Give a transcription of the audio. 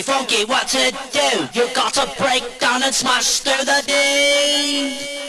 funky, funky, what to do? You gotta break down and smash through the D.